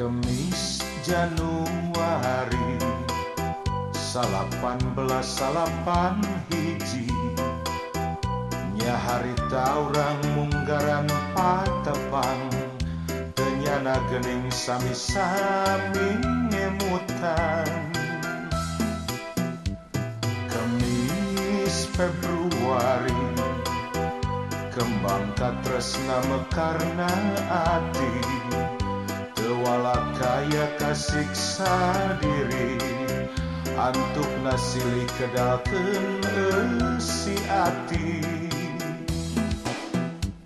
Kemis Januari salapan belas salapan hiji. Nya hari taurang munggaran patepang Tenyana gening sami-sami ngemutan. Kemis Februari Kembang katresna mekarna ati Tewala kaya kasiksa diri Antuk nasili kedalkeun eusi ati.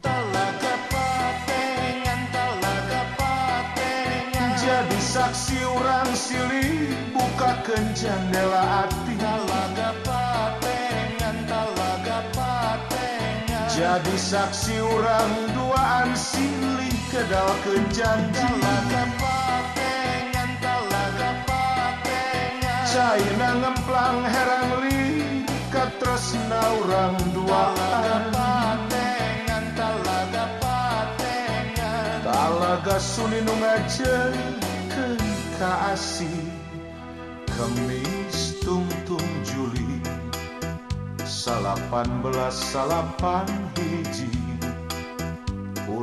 Talaga patengan, talaga patengan Jadi saksi orang silih bukakeun jendela ati. Talaga patengan, talaga patengan Jadi saksi orang duaan silih kedalkeun janji Talaga patengan, talaga patengan Caina ngemplang herang li katresna urang duaan. Talaga patengan Talaga suni nu ngajeungkeun ka asih Kemis tungtung Juli. Salapan belas salapan hiji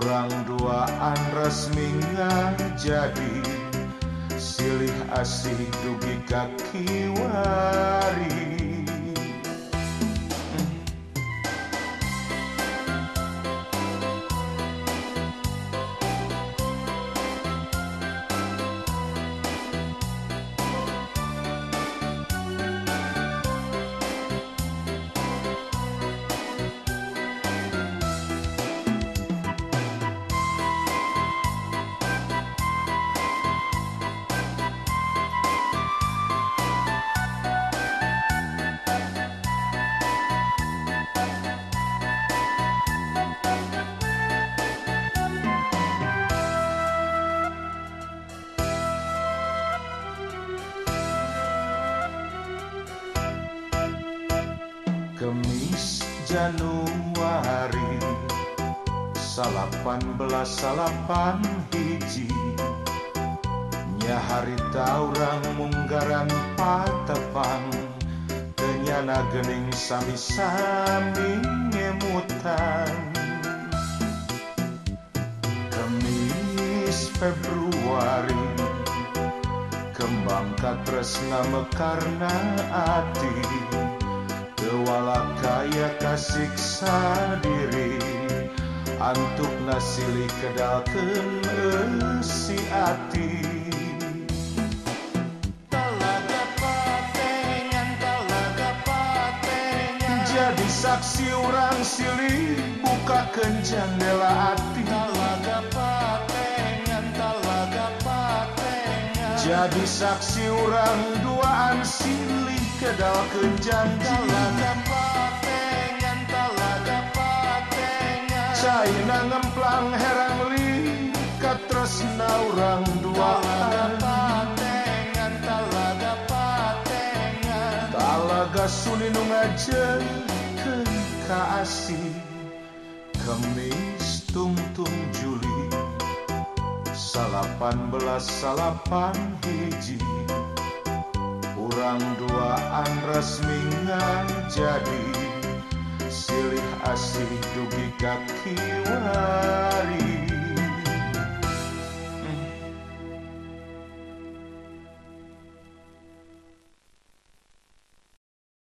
urang duaan resmi jadi silih asih dugi kaki wari. Januari salapan belas salapan hiji. Nya hari taurang munggaran patepang Tenyana gening sami-sami ngemutan. Kemis Februari Kembang katresna mekarna ati Tewala kaya kasiksa diri Antuk nasili kedalkeun eusi ati. Talaga patengan, talaga patengan. Jadi saksi orang silih bukakeun jendela ati Talaga patengan, talaga patengan. Jadi saksi orang duaan silih kedalkeun janji Talaga patengan, talaga patengan Caina ngemplang herang li katresna Talaga duaan patengan, talaga patengan Talaga suni nu ngajeungkeun ka asih Kemis tungtung Juli Salapan belas salapan hiji orang duaan resmi jadi silih asih dugi kaki wari.